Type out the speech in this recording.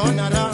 Oh no, no.